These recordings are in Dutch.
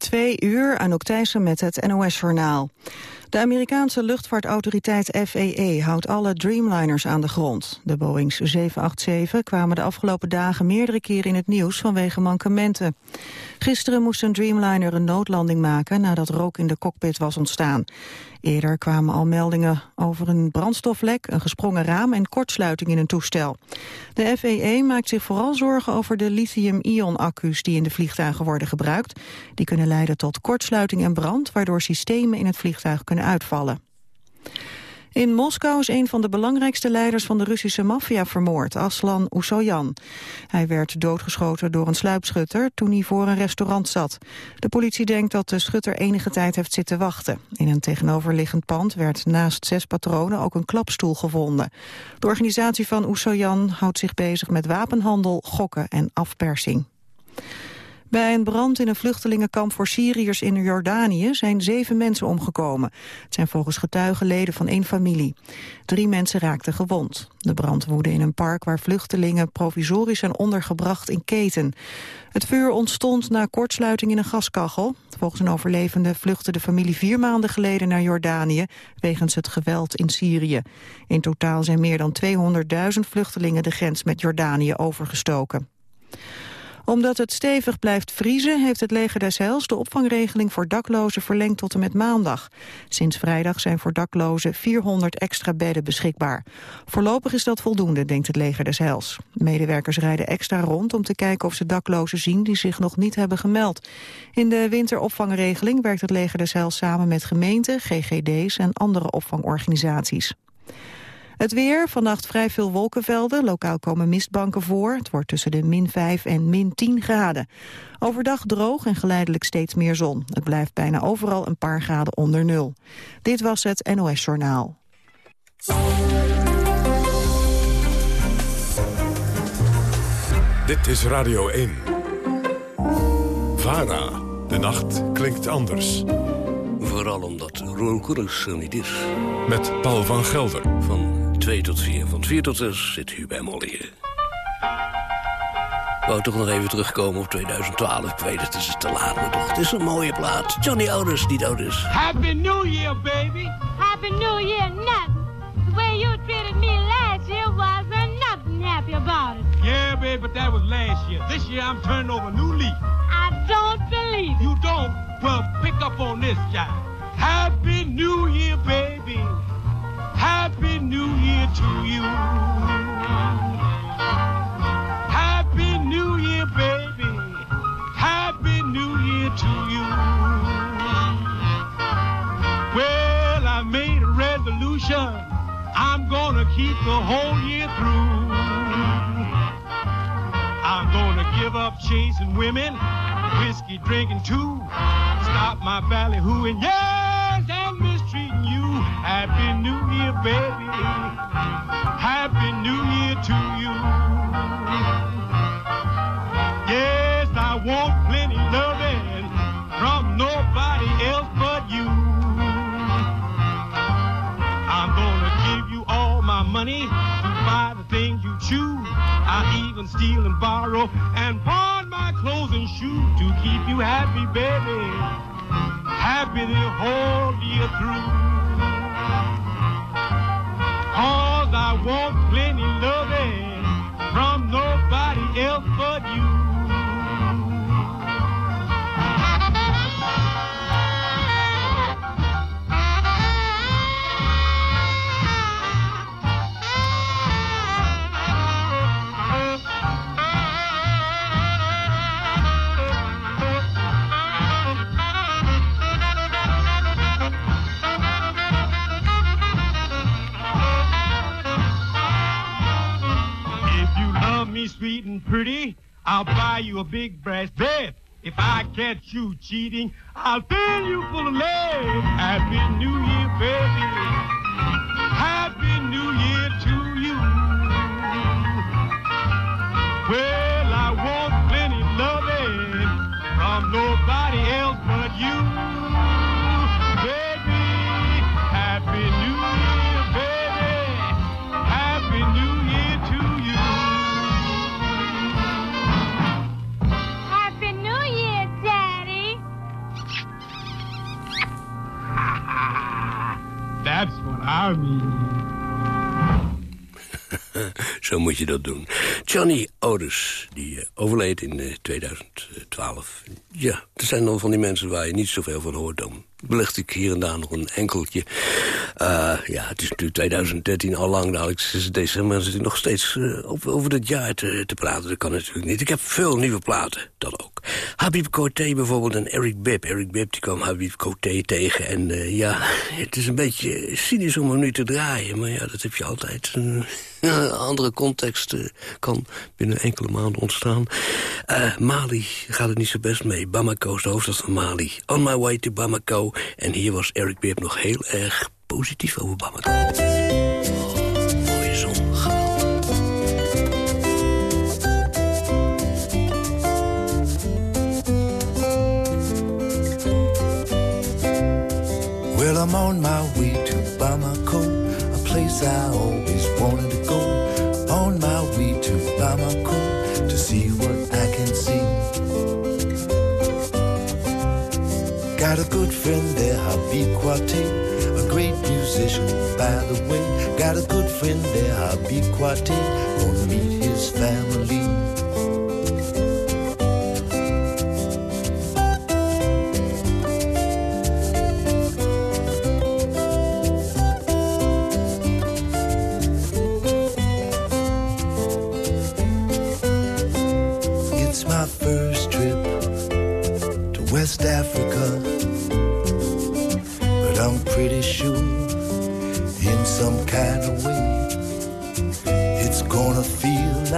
Twee uur, Anouk Thijssen met het NOS-journaal. De Amerikaanse luchtvaartautoriteit FAA houdt alle Dreamliners aan de grond. De Boeings 787 kwamen de afgelopen dagen meerdere keren in het nieuws vanwege mankementen. Gisteren moest een Dreamliner een noodlanding maken nadat rook in de cockpit was ontstaan. Eerder kwamen al meldingen over een brandstoflek, een gesprongen raam en kortsluiting in een toestel. De FAA maakt zich vooral zorgen over de lithium-ion-accu's die in de vliegtuigen worden gebruikt. Die kunnen leiden tot kortsluiting en brand, waardoor systemen in het vliegtuig kunnen uitvallen. In Moskou is een van de belangrijkste leiders van de Russische maffia vermoord, Aslan Oesoyan. Hij werd doodgeschoten door een sluipschutter toen hij voor een restaurant zat. De politie denkt dat de schutter enige tijd heeft zitten wachten. In een tegenoverliggend pand werd naast zes patronen ook een klapstoel gevonden. De organisatie van Oesoyan houdt zich bezig met wapenhandel, gokken en afpersing. Bij een brand in een vluchtelingenkamp voor Syriërs in Jordanië zijn zeven mensen omgekomen. Het zijn volgens getuigen leden van één familie. Drie mensen raakten gewond. De brand woedde in een park waar vluchtelingen provisorisch zijn ondergebracht in keten. Het vuur ontstond na kortsluiting in een gaskachel. Volgens een overlevende vluchtte de familie vier maanden geleden naar Jordanië wegens het geweld in Syrië. In totaal zijn meer dan 200.000 vluchtelingen de grens met Jordanië overgestoken omdat het stevig blijft vriezen, heeft het leger des Heils de opvangregeling voor daklozen verlengd tot en met maandag. Sinds vrijdag zijn voor daklozen 400 extra bedden beschikbaar. Voorlopig is dat voldoende, denkt het leger des Heils. Medewerkers rijden extra rond om te kijken of ze daklozen zien die zich nog niet hebben gemeld. In de winteropvangregeling werkt het leger des Heils samen met gemeenten, GGD's en andere opvangorganisaties. Het weer, vannacht vrij veel wolkenvelden. Lokaal komen mistbanken voor. Het wordt tussen de min 5 en min 10 graden. Overdag droog en geleidelijk steeds meer zon. Het blijft bijna overal een paar graden onder nul. Dit was het NOS Journaal. Dit is Radio 1. VARA. De nacht klinkt anders. Vooral omdat Ron Koerens er niet is. Met Paul van Gelder. Van 2 tot 4. Van 4 tot 6 zit u bij Molly. Ik wou toch nog even terugkomen op 2012. Ik weet het, is te laat, maar toch, het is een mooie plaat. Johnny Ouders, niet Ouders. Happy New Year, baby. Happy New Year, nothing. The way you treated me last year wasn't nothing happy about it. Yeah, baby, but that was last year. This year I'm turning over a new leaf. I don't believe it. You don't? Well, pick up on this, child. Happy New Year, baby. Happy New Year to you. Happy New Year, baby. Happy New Year to you. Well, I made a resolution. I'm gonna keep the whole year through. I'm gonna give up chasing women, whiskey drinking too. Stop my ballyhooing, you. Happy New Year, baby. Happy New Year to you. Yes, I want plenty loving from nobody else but you. I'm gonna give you all my money to buy the things you choose. I even steal and borrow and pawn my clothes and shoes to keep you happy, baby. Happy the whole year through. Cause I want sweet and pretty, I'll buy you a big brass bed. If I catch you cheating, I'll fill you full of lead. Happy New Year, baby. Happy New Year to you. Well, I want plenty loving from nobody else but you. Zo moet je dat doen. Johnny Otis, die uh, overleed in uh, 2012. Ja, er zijn dan van die mensen waar je niet zoveel van hoort dan belicht ik hier en daar nog een enkeltje. Uh, ja, het is natuurlijk 2013 al lang, dadelijk 6 december... zit ik nog steeds uh, over, dat jaar te, te, praten. Dat kan natuurlijk niet. Ik heb veel nieuwe platen, dat ook. Habib Coté bijvoorbeeld en Eric Bibb. Eric Bibb die kwam Habib Coté tegen. En uh, ja, het is een beetje cynisch om hem nu te draaien. Maar ja, dat heb je altijd. Een andere context kan binnen enkele maanden ontstaan. Mali gaat het niet zo best mee. Bamako is de hoofdstad van Mali. On my way to Bamako... En hier was Eric Bibb nog heel erg positief over Bamako. Well, I'm on my way to Bamako, a place I always wanted to Got a good friend there, Habib Kwate, a great musician, by the way. Got a good friend there, Habib Kwate, gonna meet his family.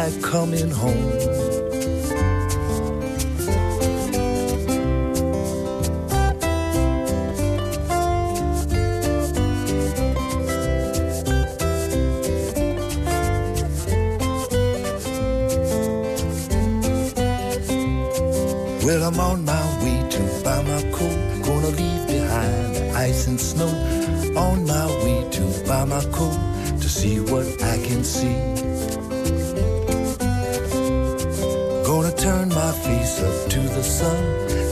Like coming home. Well, I'm on my way to Bamako. Gonna leave behind the ice and snow. On my way to Bamako to see what I can see. Up to the sun.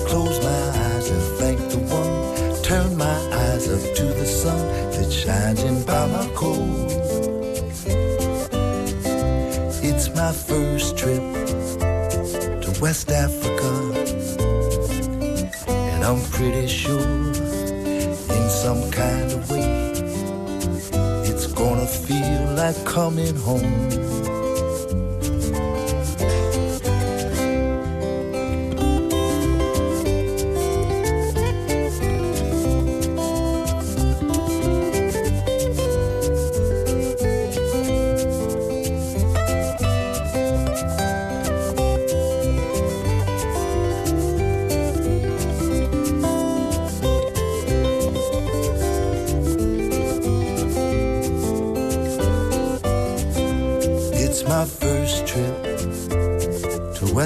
Close my eyes and thank the one. Turn my eyes up to the sun that shines in by my Bamako. It's my first trip to West Africa. And I'm pretty sure in some kind of way it's gonna feel like coming home.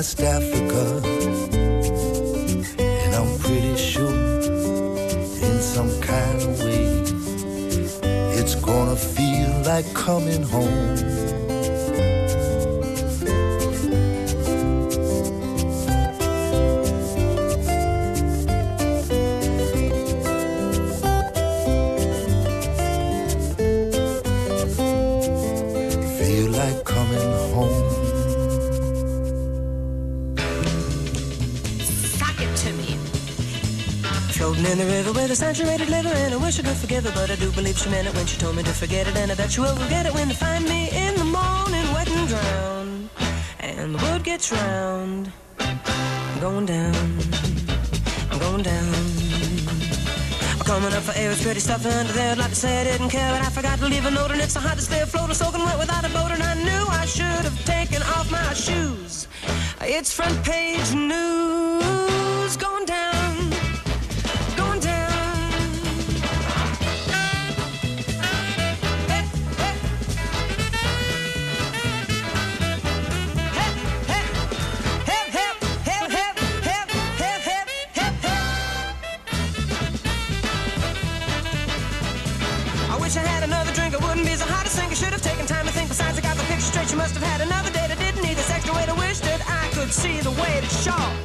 West Africa. And I'm pretty sure in some kind of way it's gonna feel like coming home. Saturated liver, and I wish I could forgive her, but I do believe she meant it when she told me to forget it, and I bet she will forget it when they find me in the morning, wet and drowned, and the word gets round. I'm going down. I'm going down. I'm coming up for air, it's pretty stuff under there. I'd like to say I didn't care, but I forgot to leave a note, and it's so hard to stay afloat or soaking wet without a boat, and I knew I should have taken off my shoes. It's front page news. Going down. The way to show.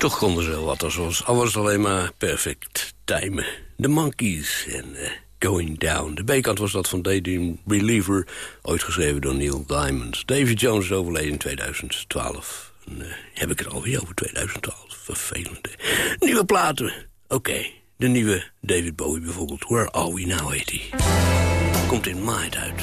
Toch konden ze wel wat als ons. Al was het alleen maar perfect timen. The Monkeys en eh, Going Down. De B-kant was dat van Daydream Believer, ooit geschreven door Neil Diamond. David Jones is overleden in 2012. En, eh, heb ik het alweer over 2012? Vervelende Nieuwe platen. Oké, de nieuwe David Bowie bijvoorbeeld. Where Are We Now, heet hij. Komt in maart uit.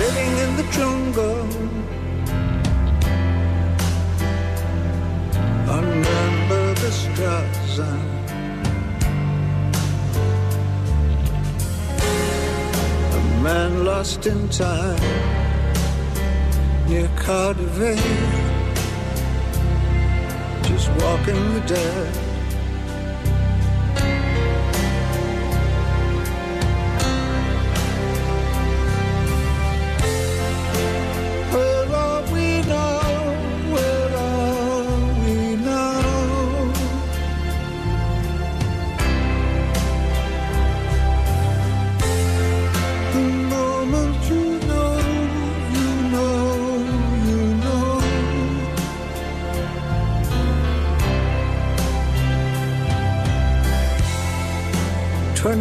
sitting in the jungle under the stars. A man lost in time near Cardiff, just walking the dead.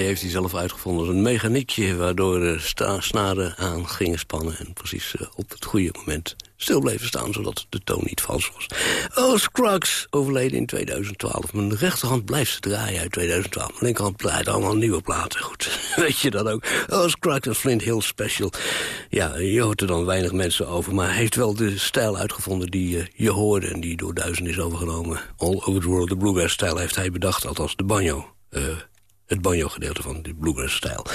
Wegdraaien heeft hij zelf uitgevonden. Een mechaniekje waardoor de snaren aan gingen spannen... en precies eh, op het goede moment stil bleven staan... zodat de toon niet vals was. Oh, Scruggs overleden in 2012. Mijn rechterhand blijft ze draaien uit 2012. Mijn linkerhand draait allemaal nieuwe platen. Goed, weet je dat ook? Oh, Scruggs, een Flint Hill special. Ja, je hoort er dan weinig mensen over... maar hij heeft wel de stijl uitgevonden die eh, je hoorde... en die door duizenden is overgenomen. All over the world, de bluegrass-stijl heeft hij bedacht, althans de banjo. Eh, het banjo-gedeelte van de bluegrass-stijl.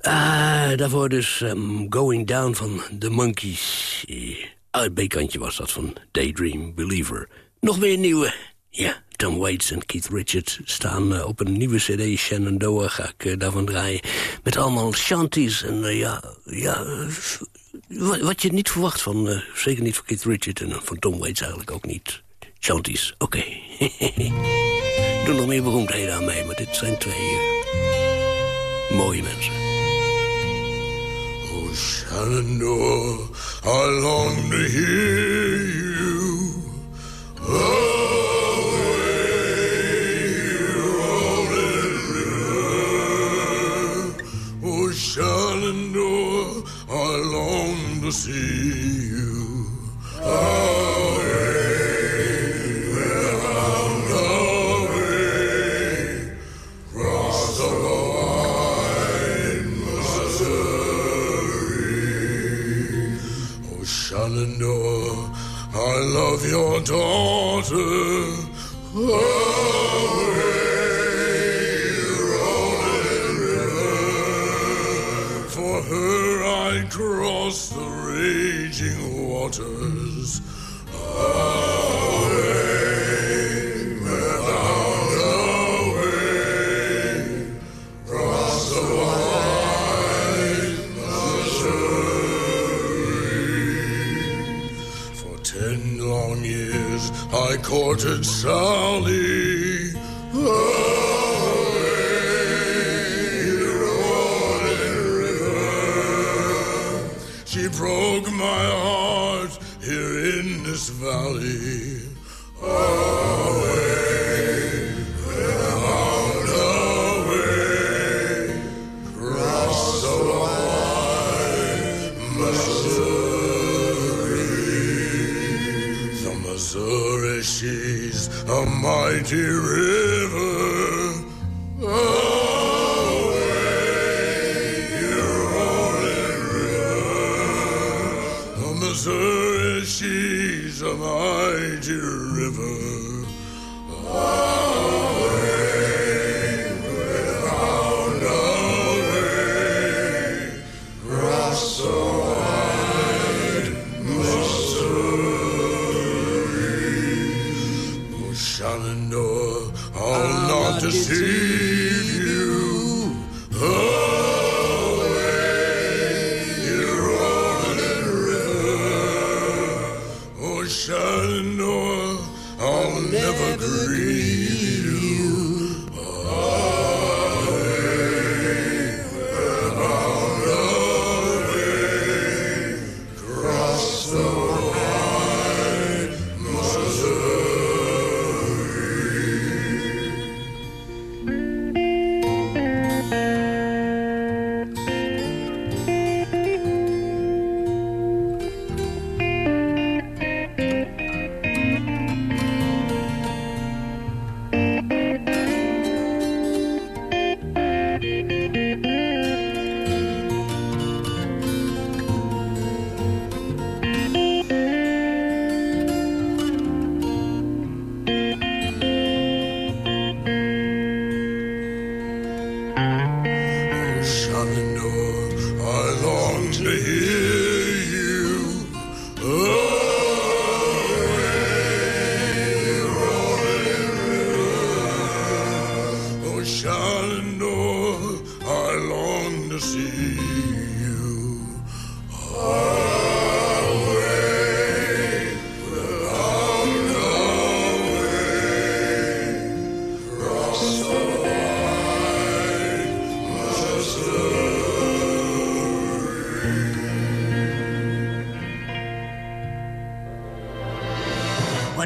Ah, daarvoor dus ehm, Going Down van The Monkees. Eh, uit B-kantje was dat van Daydream Believer. Nog weer nieuwe. Ja, Tom Waits en Keith Richards staan eh, op een nieuwe cd. Shenandoah ga ik eh, daarvan draaien. Met allemaal shanties en eh, ja... ja eh, wat, je niet verwacht van... eh, zeker niet van Keith Richards en van Tom Waits eigenlijk ook niet. Shanties, oké. doe nog meer beroemdheden aan mee, maar dit zijn twee eh, mooie mensen. Oh, Shenandoah, I long to hear you. Oh, Shenandoah, I long to see you. Away, I love your daughter. Away. For her I cross the raging waters. Years I courted Sally. River. She broke my heart here in this valley. Away, mighty river.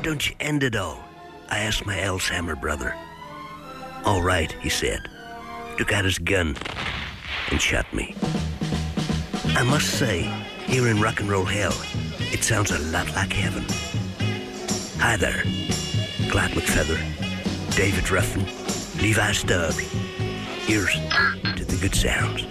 Don't you end it all? I asked my Alzheimer brother. All right, he said. Took out his gun and shot me. I must say, here in rock and roll hell, it sounds a lot like heaven. Hi there. Clyde McFeather, David Ruffin, Levi Stubbs. Here's to the good sounds.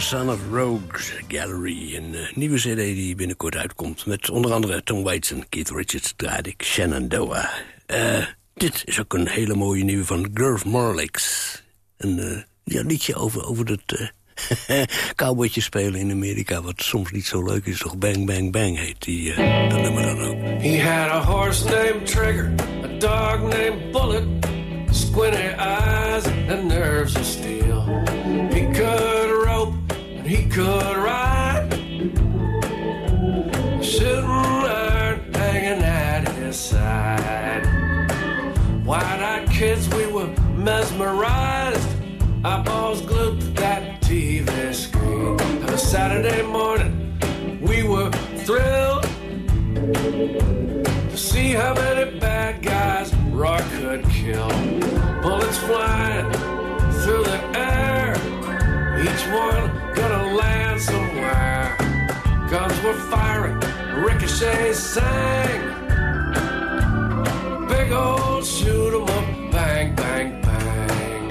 Son of Rogues Gallery. Een eh, nieuwe cd die binnenkort uitkomt. Met onder andere Tom Waits en Keith Richards draaide ik Shenandoah. Eh, dit is ook een hele mooie nieuwe van Gurf Morlix. Een eh, ja, liedje over, over het eh cowboytje spelen in Amerika... wat soms niet zo leuk is, toch Bang Bang Bang heet die, eh, dat nummer dan ook. He had a horse named Trigger, a dog named Bullet, squinty eyes and nerves of steel. And he could ride, shooting iron hanging at his side. Wide-eyed kids, we were mesmerized, eyeballs glued to that TV screen. On a Saturday morning, we were thrilled to see how many bad guys Rock could kill. Bullets flying through the air, each one gonna land somewhere. Guns were firing, ricochets sang. Big old shoot 'em up, bang, bang, bang.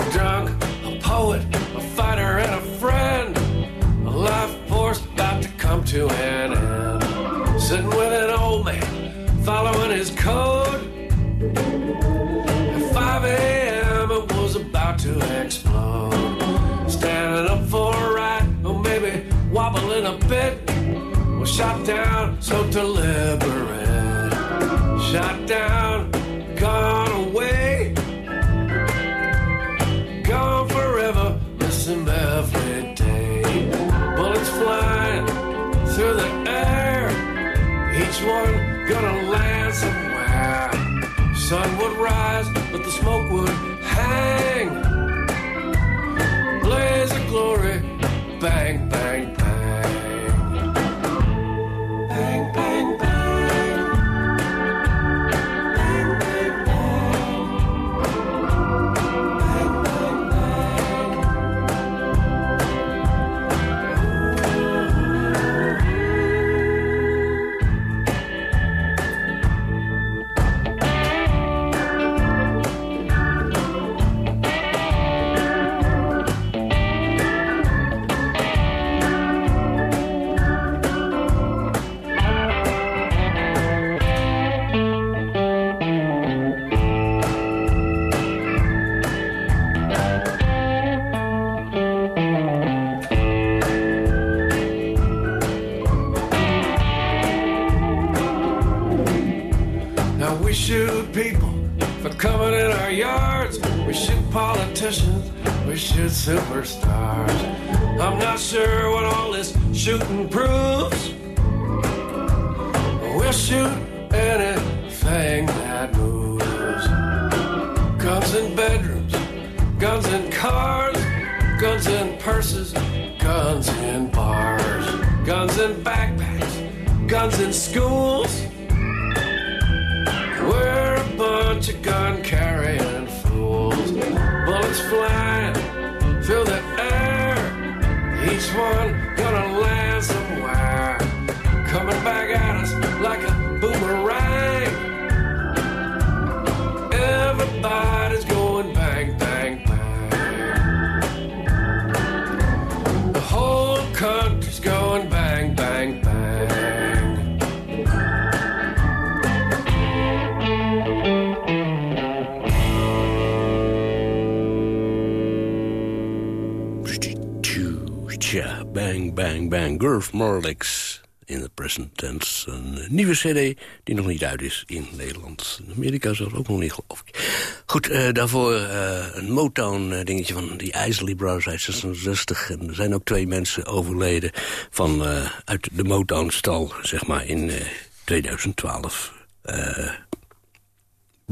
A drunk, a poet, a fighter, and a friend. A life force about to come to an end. Sitting with an old man, following his code. Shot down, so deliberate. Shot down, gone away gone forever, miss him every day. Bullets flying through the air, each one gonna land somewhere. Sun would rise, but the smoke would hang. Each one Gurf Morlix in the present tense. Een eh, nieuwe cd die nog niet uit is in Nederland. In Amerika zelfs ook nog niet, geloof ik. Goed, eh, daarvoor eh, een Motown-dingetje van die Isley Brothers uit 66. En er zijn ook twee mensen overleden van, eh, uit de Motown-stal, zeg maar, in eh, 2012. Eh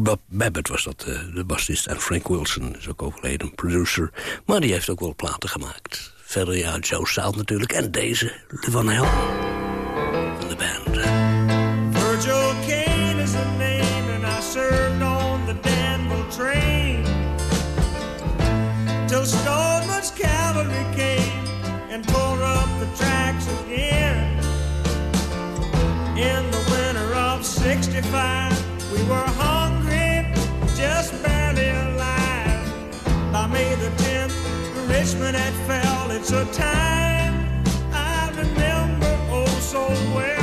Bob Babbitt was dat, eh, de bassist. En Frank Wilson is ook overleden, producer. Maar die heeft ook wel platen gemaakt. Verder ja, Joe natuurlijk. En deze, de Van Hel. De band. Virgil Kane is a name and I served on the Danville train. Till Stormont's cavalry came and tore up the tracks again. In the winter of 65, we were hungry, just barely alive. By May the freshman at Fell, it's a time I remember oh so well.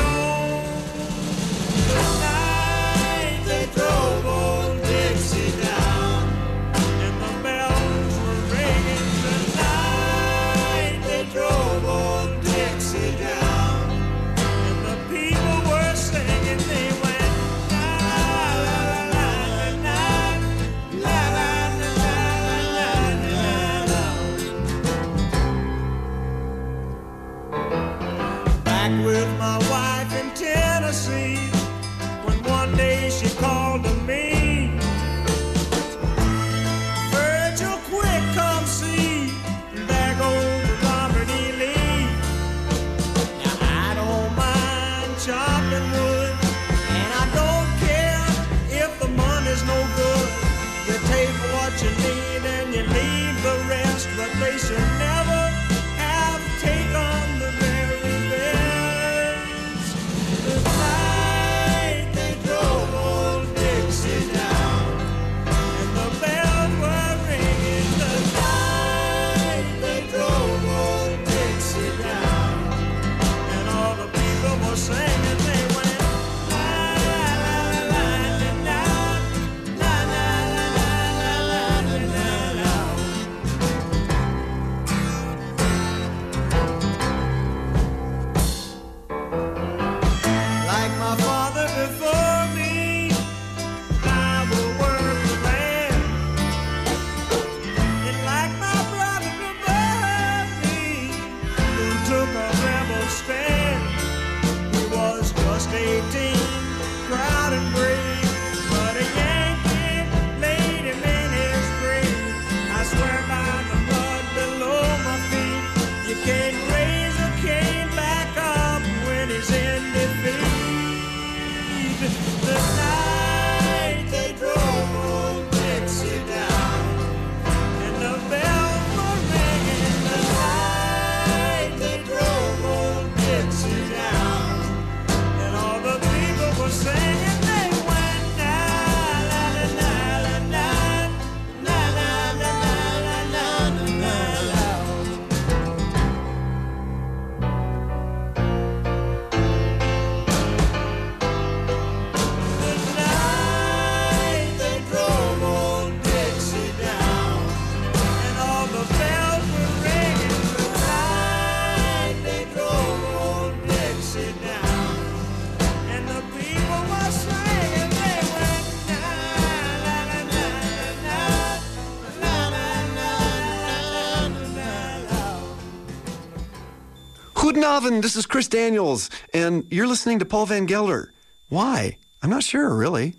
Calvin. This is Chris Daniels, and you're listening to Paul Van Gelder. Why? I'm not sure, really.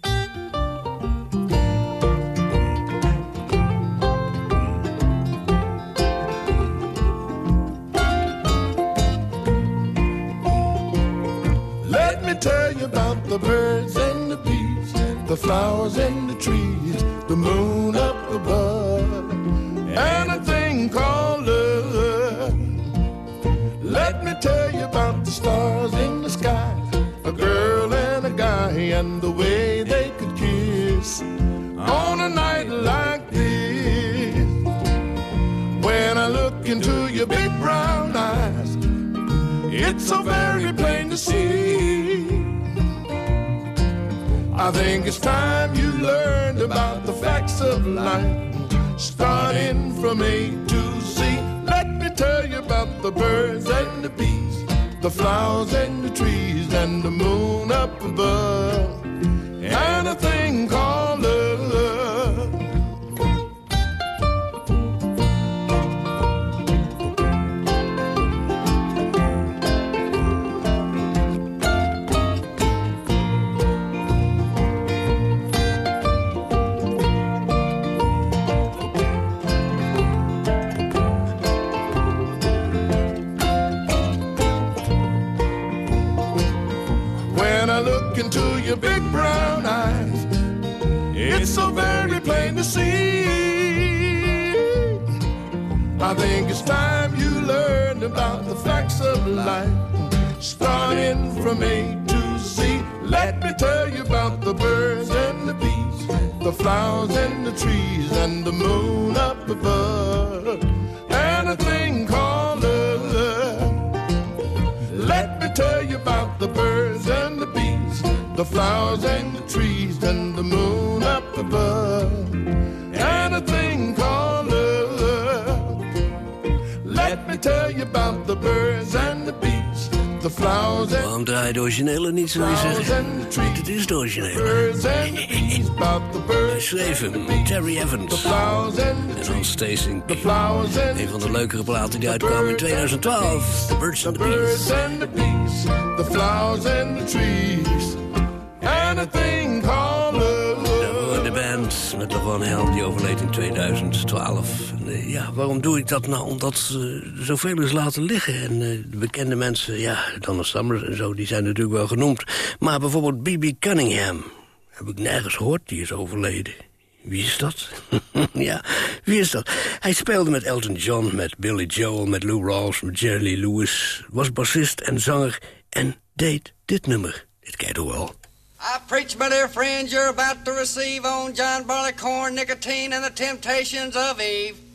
Terry Evans. En Hans Stasing. Een van de leukere platen die uitkwamen in 2012. The Birds and the Bees. the bees, the flowers and the trees, and a thing called love. De band met Lavon Helm, die overleed in 2012. En, eh, ja, waarom doe ik dat nou? Omdat uh, zoveel is laten liggen. En uh, de bekende mensen, ja, Donna Summers en zo, die zijn natuurlijk wel genoemd. Maar bijvoorbeeld B.B. Cunningham, heb ik nergens gehoord, die is overleden. Wie is dat? ja, wie is dat? Hij speelde met Elton John, met Billy Joel, met Lou Rawls, met Jerry Lewis. Was bassist en zanger en deed dit nummer. Dit ken toch wel? I preach, my dear friends, you're about to receive on John Barleycorn, nicotine, and the temptations of Eve.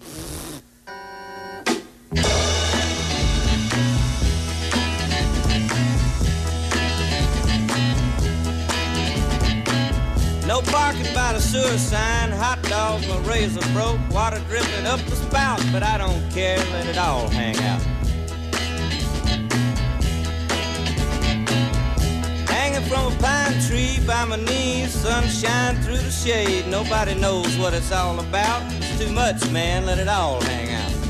No parking by the sewer sign, hot dogs, my razor broke, water dripping up the spout, but I don't care, let it all hang out. Hanging from a pine tree by my knees, sunshine through the shade. Nobody knows what it's all about. It's too much, man, let it all hang out.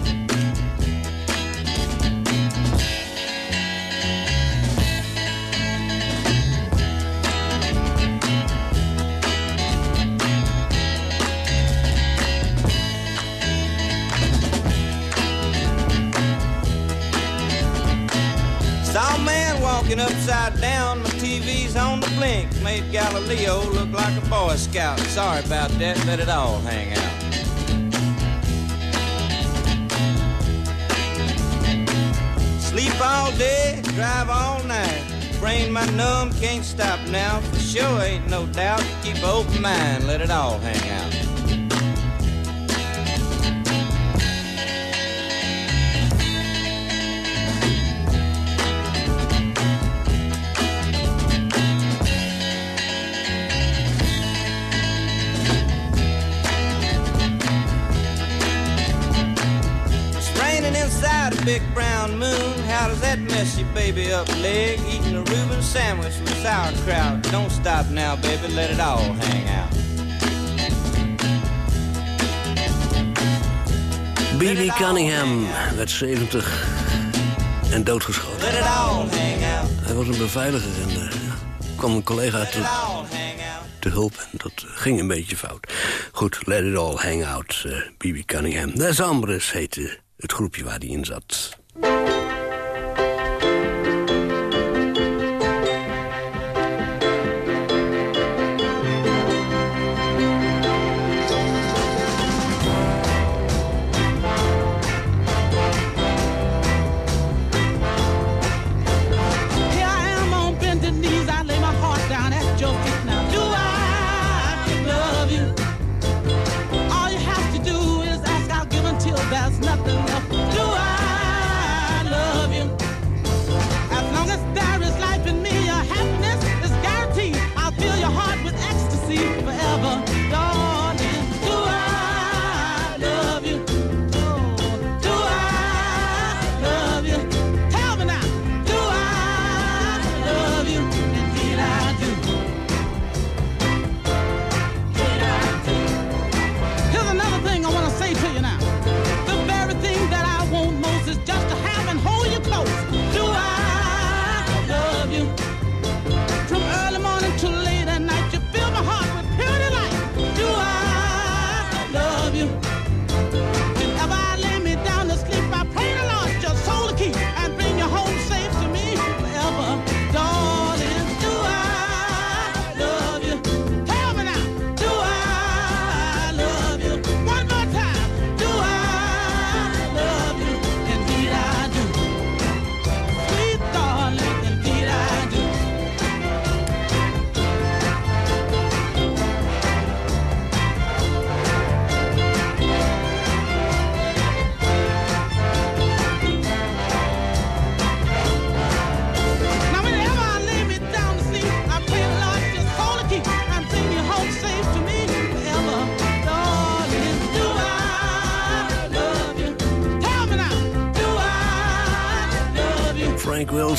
Walking upside down. My TV's on the blink. Made Galileo look like a Boy Scout. Sorry about that. Let it all hang out. Sleep all day, drive all night. Brain my numb, can't stop now. For sure ain't no doubt. Keep open mind. Let it all hang out. Big brown moon. How does that mess your baby up leg? Eating a Reuben sandwich with sauerkraut. Don't stop now, baby. Let it all hang out. B.B. Cunningham werd 70 en doodgeschoten. Let it all hang out. Hij was een beveiliger en ja, kwam een collega te, te hulp. En dat ging een beetje fout. Goed, let it all hang out, eh, B.B. Cunningham. Les Ambres heette het groepje waar hij in zat.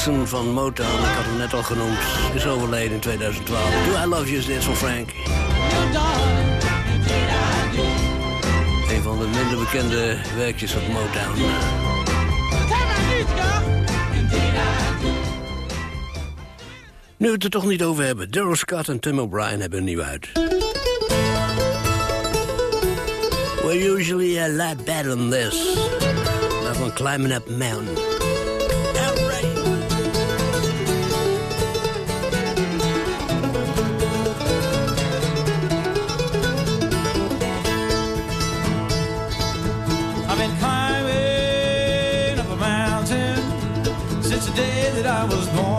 Van Motown, ik had hem net al genoemd, is overleden in 2012. Do I Love You is dit van Frank. Een van de minder bekende werkjes op Motown. Nu we het er toch niet over hebben, Daryl Scott en Tim O'Brien hebben een nieuw uit. We're usually a lot better than this. Maar van Climbing Up Mountain. I was born.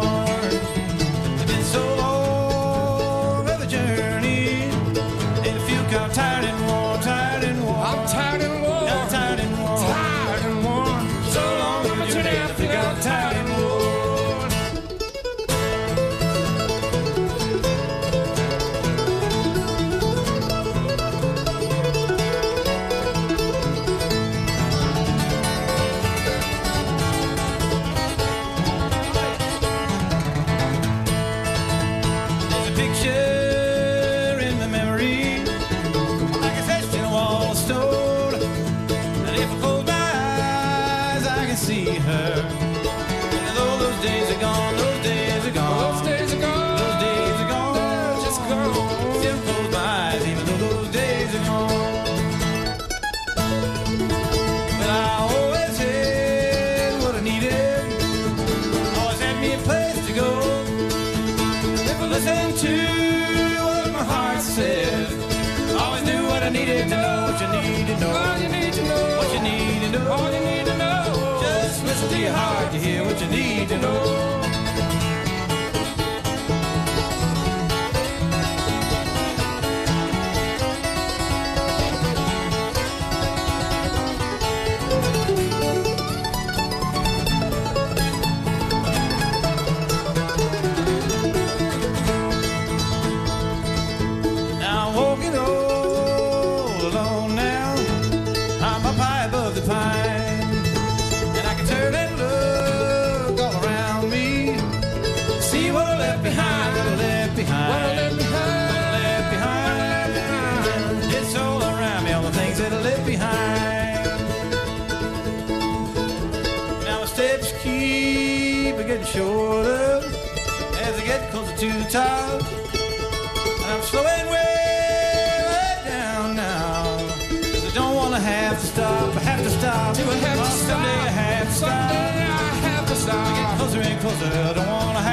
cause I don't wanna have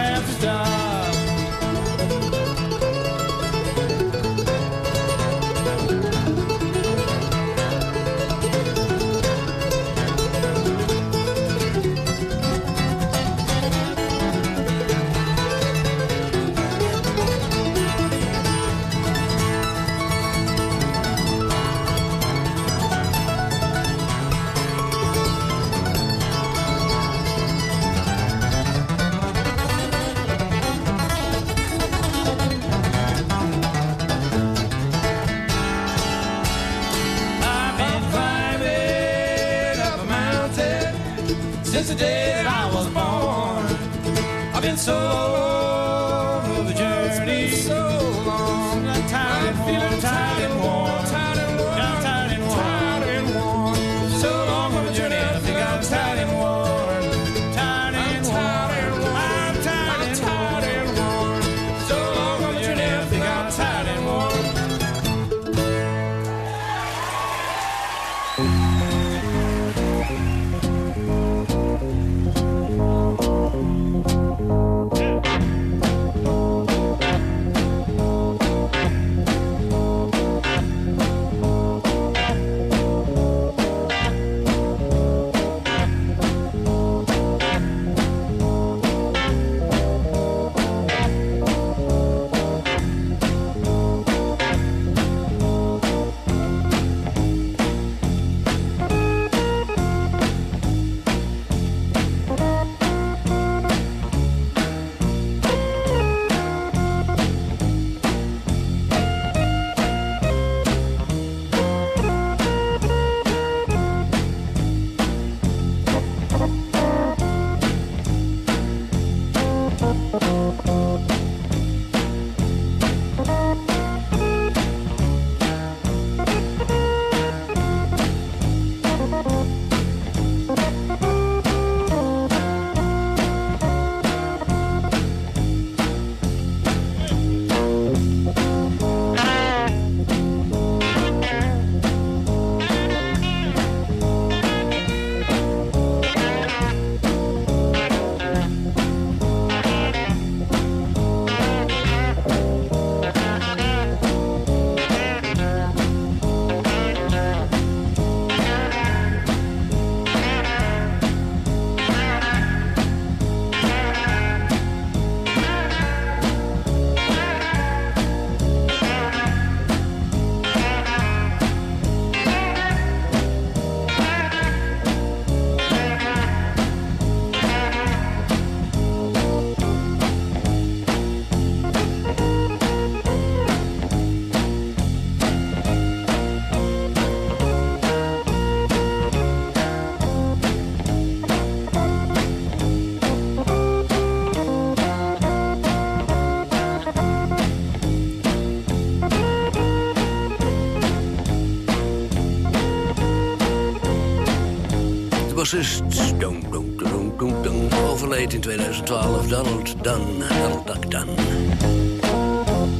bassist. Dong, dong, dong. Overleed in 2012. Donald Dunn. Donald Duck Dunn.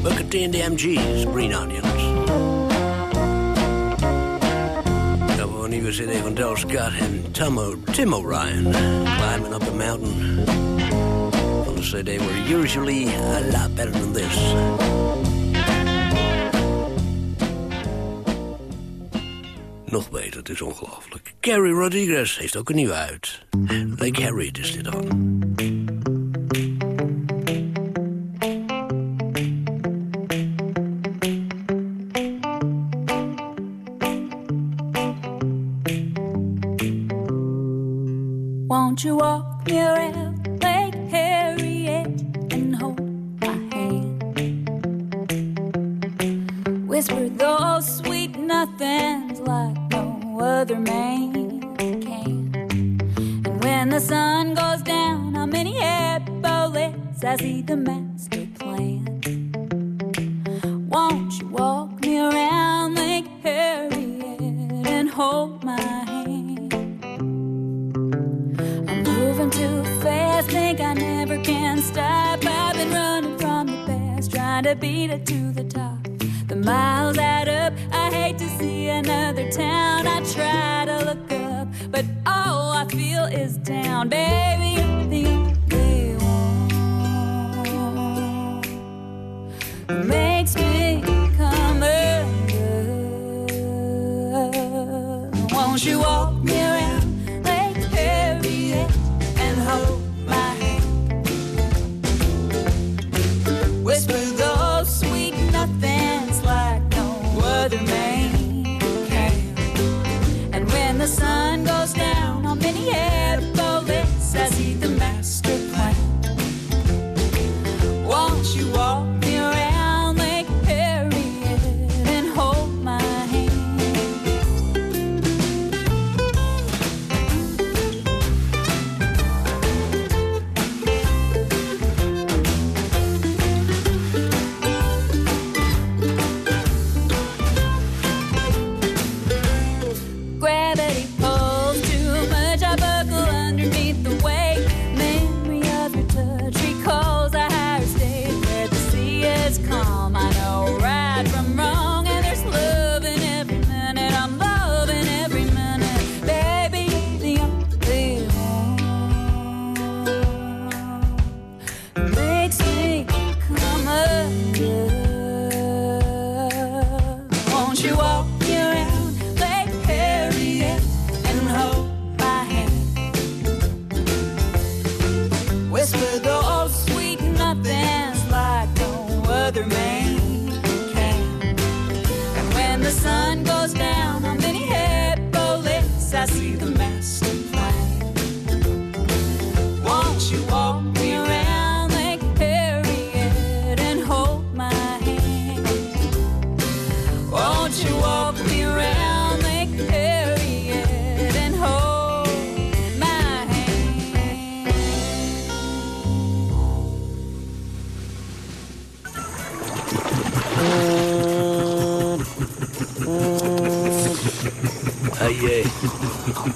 Booker T the MG's. Green Onions. Dat was een nieuwe cd van Del Scott en Tom o Tim O'Ryan. Climbing up the mountain. Van de cd were usually a lot better than this. Carrie Rodriguez heeft ook een nieuwe uit. Lake Harriet is dit dan. Won't you walk me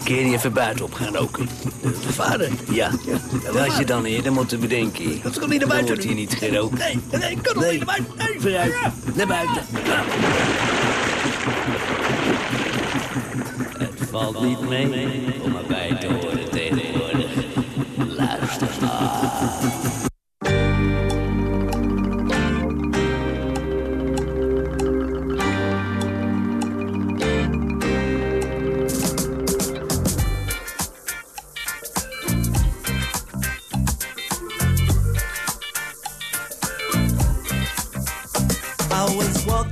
niet even buiten op gaan roken? De vader? Ja. Dat had je dan eerder moeten bedenken. Dat kan niet naar buiten. wordt hier niet gerookt. Nee, nee, kan nog niet naar buiten. Nee, vooruit. Naar buiten. Het valt niet mee om erbij te horen tegenwoordig. Luister maar.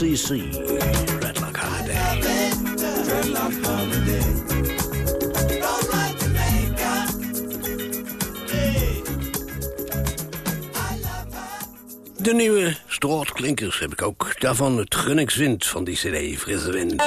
CC. Dreadlock Holiday. Dreadlock Holiday. De nieuwe straatklinkers heb ik ook. Daarvan het gunningswind van die cd Frisse Wind.